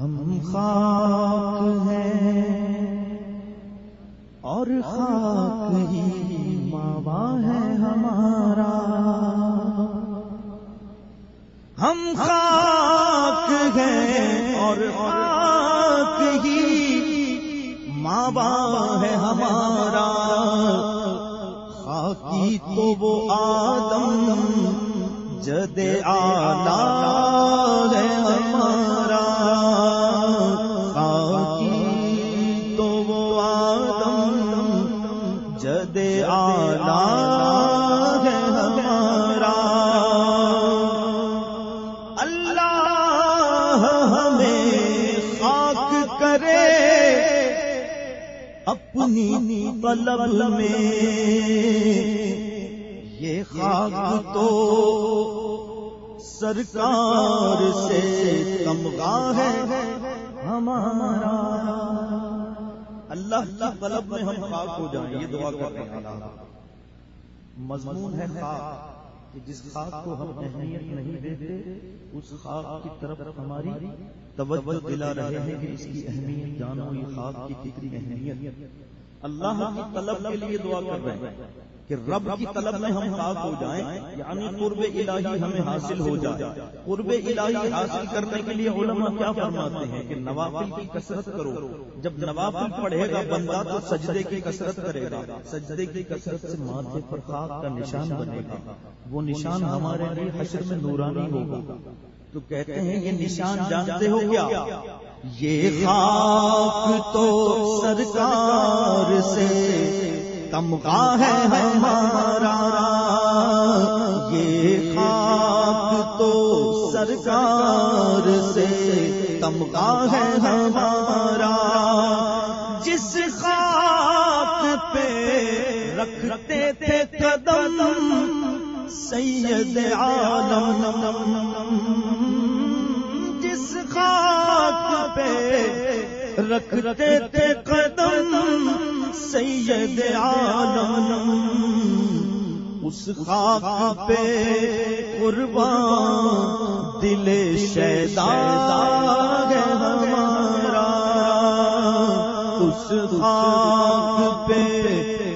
ہم خاک ہیں اور خاک ہی ماوا ہے ہمارا۔ ہم خاک ہیں اور خاک ہی، ماوا ہے ہمارا۔ خاکی تو وہ آدم جد آلہ ہے ہمارا۔ اپنی میں یہ خاک تو سرکار سے کمگا ہے ہمارا۔ اللہ کی طلب میں ہم خاک ہو جائیں، یہ دعا کرتے ہیں۔ مضمون ہے خاک، کہ جس خاک کو ہم اہمیت نہیں دیتے، اس خاک کی طرف ہماری توجہ دلا رہے ہیں کہ اس کی اہمیت جانو، یہ خاک کی کتنی اہمیت۔ اللہ کی طلب کے لیے دعا کر رہے ہیں کہ رب کی طلب میں ہم خاک ہو جائیں یعنی قرب الہی ہمیں حاصل ہو جائے۔ قرب الہی حاصل کرنے کے لیے علماء کیا فرماتے ہیں کہ نوافل کی کثرت کرو۔ جب نوافل پڑھے گا، بندہ تو سجدے کی کثرت کرے گا۔ سجدے کی کثرت سے ماتھے پر خاک کا نشان بنے گا۔ وہ نشان ہمارے لیے حشر میں نورانی ہوگا۔ تو کہتے ہیں، یہ نشان جانتے ہو کیا؟ یہ خاک تو سرکار سے تمغا ہے ہمارا۔ یہ خاک تو سرکار سے تمغا ہے ہمارا۔ جس خاک پہ رکھتے تھے قدم، سید عالم۔ رکھتے تھے قدم سید عالم۔ اس خاک پہ قربان دل شیدا ہے ہمارا۔ اس خاک پہ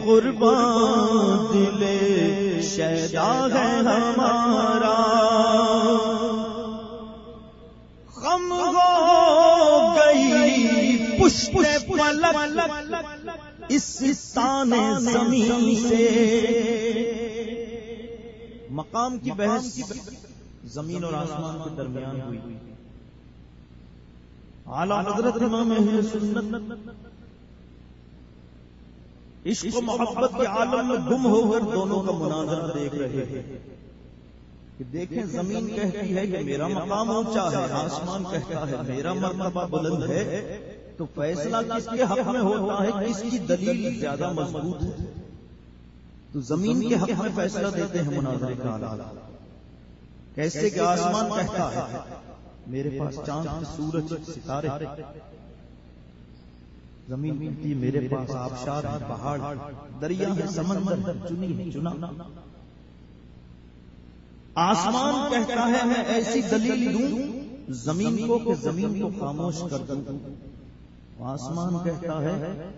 قربان دل شیدا ہے ہمارا۔ گئی پشپ پلک اس تان زمین سے۔ مقام کی بحث زمین اور آسمان کے درمیان ہوئی۔ اعلی حضرت امام سنت۔ عشق و محبت کے عالم میں گم ہو کر دونوں کا مناظر دیکھ رہے ہیں۔ کہ دیکھیں زمین کہتی ہے کہ میرا مقام اونچا ہے آسمان کہتا ہے میرا مرتبہ بلند ہے۔ تو فیصلہ کس کے حق میں ہوتا ہے؟ کس کی دلیل زیادہ مضبوط ہے؟ تو زمین کے حق میں فیصلہ دیتے ہیں مناظرے کا حالات کیسے کہ آسمان کہتا ہے، میرے پاس چاند سورج ستارے زمین کی میرے پاس آبشار ہے پہاڑ، دریا ہے سمندر چنی ہے چنا آسمان کہتا ہے، میں ایسی دلیل دوں، زمین کو کہ زمین کو خاموش کر دوں۔ آسمان کہتا ہے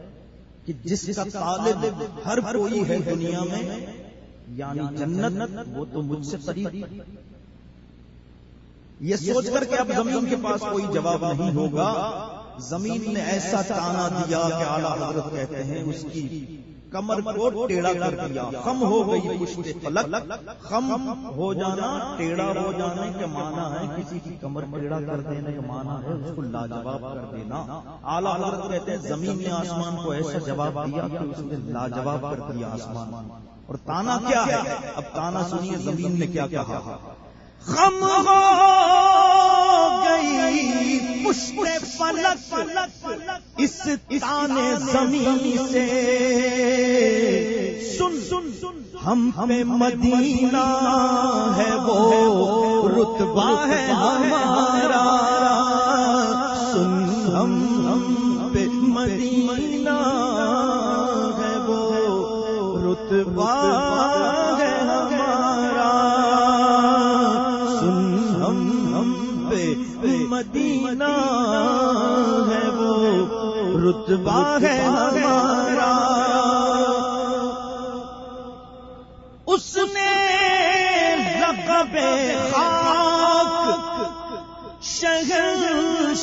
کہ جس کا طالب ہر کوئی ہے دنیا میں یعنی جنت وہ تو مجھ سے قریب یہ سوچ کر کہ اب زمین کے پاس کوئی جواب نہیں ہوگا۔ زمین نے ایسا تانا دیا کہ اعلیٰ حضرت کہتے ہیں اس کی کمر کو ٹیڑھا کر دیا۔ خم ہو گئی پشت فلک۔ خم ہو جانا، ٹیڑھا ہو جانے کے معنی ہے کسی کی کمر ٹیڑھا کر دینے کا معنی ہے اس کو لاجواب کر دینا۔ اعلیٰ حضرت کہتے ہیں، زمین نے آسمان کو ایسا جواب دیا کہ اس نے لاجواب کر دیا آسمان۔ اور تانا کیا ہے؟ اب تانا سنیے زمین نے کیا کہا۔ خم ہو گئی پشت فلک۔ اس تانے زمین سے۔ سن سن سن ہم ہمیں مدینہ ہے وہ، رتبہ ہے ہمارا۔ سن، ہم ہم پہ مدینہ ہے وہ، رتبہ ہے ہمارا۔ سن ہم ہم پہ مدینہ ہے رتبہ ہے ہمارا۔ اس نے رقب خاک شہر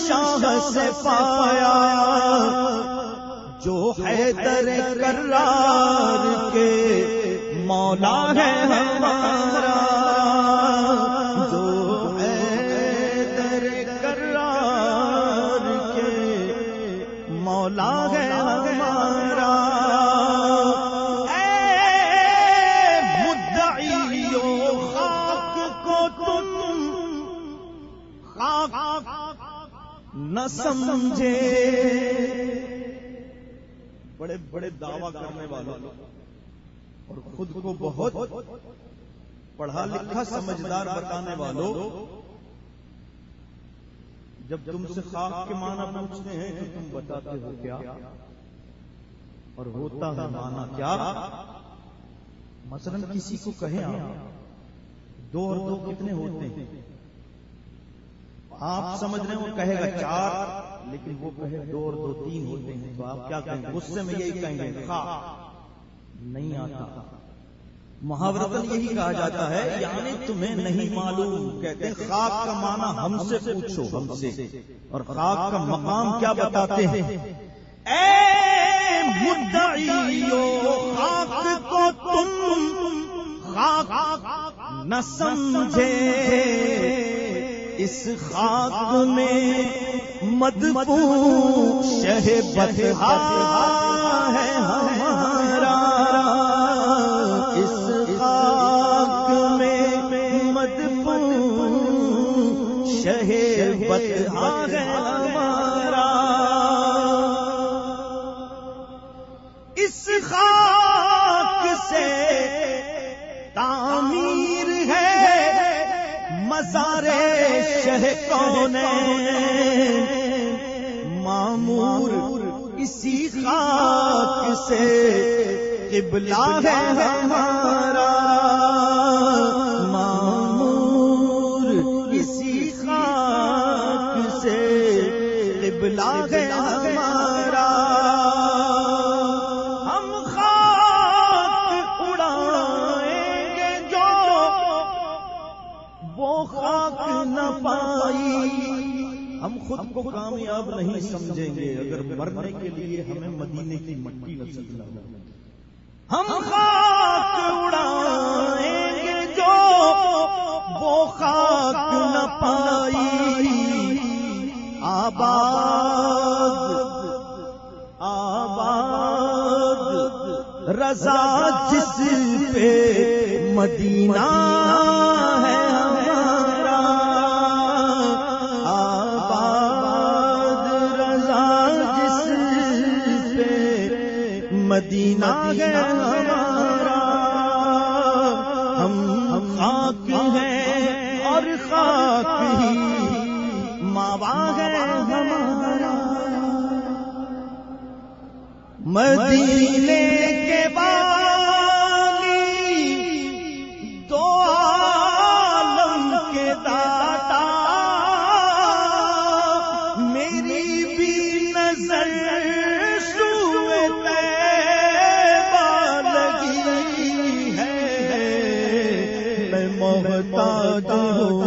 شاہ سے پایا۔ جو ہے در کرار کے مولا ہے ہمارا۔ نہ سمجھے۔ بڑے بڑے دعویٰ کرنے والوں اور خود کو بہت پڑھا لکھا سمجھدار بتانے والوں جب تم سے خاک کے معنی پوچھتے ہیں تو تم بتاتے ہو کیا؟ اور ہوتا ہے معنی کیا؟ مثلا کسی کو کہیں دو اور دو کتنے ہوتے ہیں؟ آپ سمجھ رہے ہیں وہ کہے گا چار، لیکن وہ کہے دو اور دو تین ہوتے ہیں، تو آپ کیا کہیں گے؟ غصے میں یہی کہیں گے نہیں آتا۔ محاورتن یہی کہا جاتا ہے یعنی تمہیں نہیں معلوم۔ کہتے ہیں خاک کا معنی ہم سے پوچھو، ہم سے۔ اور خاک کا مقام کیا بتاتے ہیں؟ اے مدعیو، خاک کو تم خاک نہ سمجھے۔ اس خاک میں مدبو شہ بتہا ہے ہمارا اس خاک میں مدبو شہ بتہا ہے ہمارا اس خاک سے ہے مزار شہ کون معمور اسی خاک سے قبلہ ہے ہمارا۔ معمور اسی خاک سے قبلہ ہے ہمارا۔ خود کو کامیاب نہیں سمجھیں گے اگر مرنے کے لیے ہمیں مدینے کی مٹی نصیب نہ ہو۔ ہم خاک اڑائیں گے جو وہ خاک نہ پائی۔ آباد آباد رضا جس پہ مدینہ ہے۔ مدینہ گیا ہمارا۔ ہم خاک ہیں اور خاک ہی۔ ماوا ہے ہمارا۔ مدینے کے بعد محتاج ہو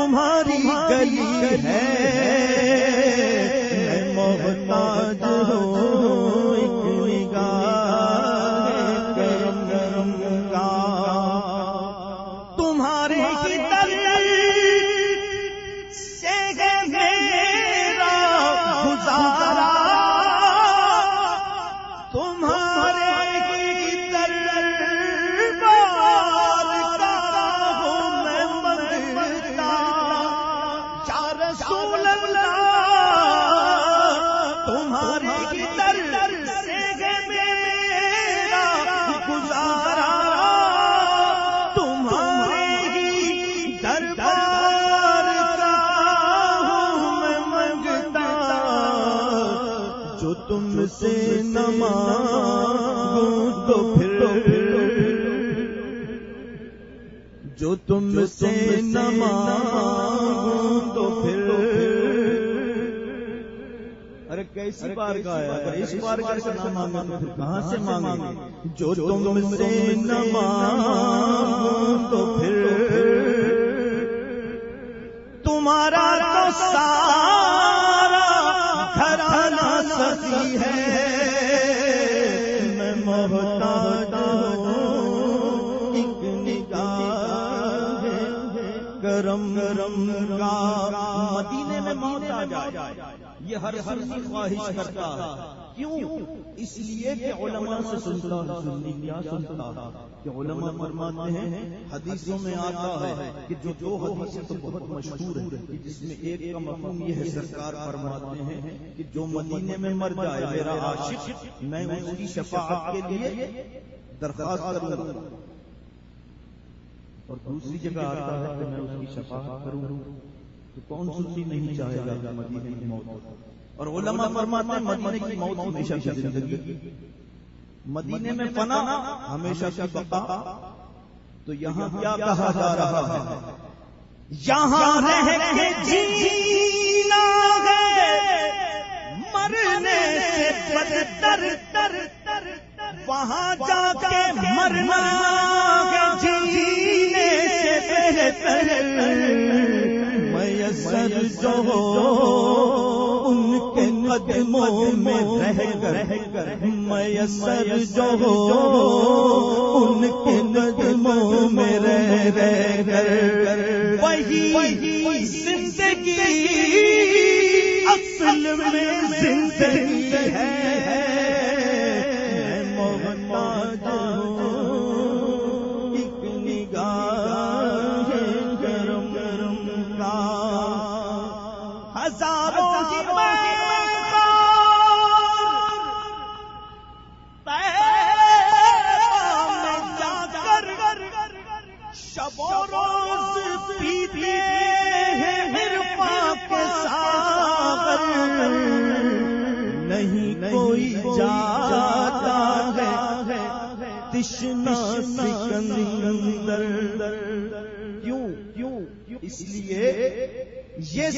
تمہاری گلی ہے۔ محتاج ہوں۔ تم سے مانگوں تو پھر۔ جو تم سے مانگوں تو پھر۔ ارے کیسی بار کا اس بار کا مانگا کہاں سے مانگیں گے جو تم سے مانگوں تو پھر۔ تمہارا تو ہے، میں محتاج ہوں۔ ایک نگاہ گرم گرم کا مدینے میں موت آ جائے۔ یہ ہر ہر خواہش کرتا ہے۔ کیوں؟ اس لیے کہ علماء سے سنتا سننی کیا سنتا کہ علماء فرماتے ہیں، حدیثوں میں آتا ہے کہ جو دو حدیثیں تو بہت مشہور ہے جس میں ایک کا مفہوم یہ ہے، سرکار فرماتے ہیں کہ جو مدینے میں مر جائے، میرا عاشق، میں اس کی شفاعت کے لیے درخواست کروں گا۔ اور دوسری جگہ آتا ہے کہ میں اس کی شفاعت کروں تو کون سنتی نہیں چاہے گا مدینے کی موت اور علماء فرماتے ہیں مدینے کی موت ہمیشہ کی زندگی مدینے میں فنا ہمیشہ کی بقا۔ تو یہاں کیا کہا جا رہا ہے؟ یہاں رہ کے جینا ہے۔ مرنے سے بدتر تر تر وہاں جا کے مرنا جینے سے بہتر میسر جو ان کے قدموں میں رہ کر میسر جو ہو ان کے قدموں میں رہ رہ کر وہی زندگی اصل میں زندگی ہے۔ محمد ایک نگاہ گرم گرم کا۔ ہزاروں نہیں کوئی جاتا ہے تشنا سکندر اس لیے یہ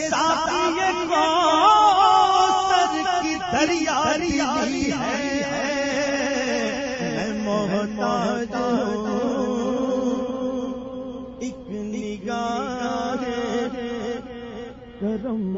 کی دریا ہے۔ محتاج ایک نگاہ کرم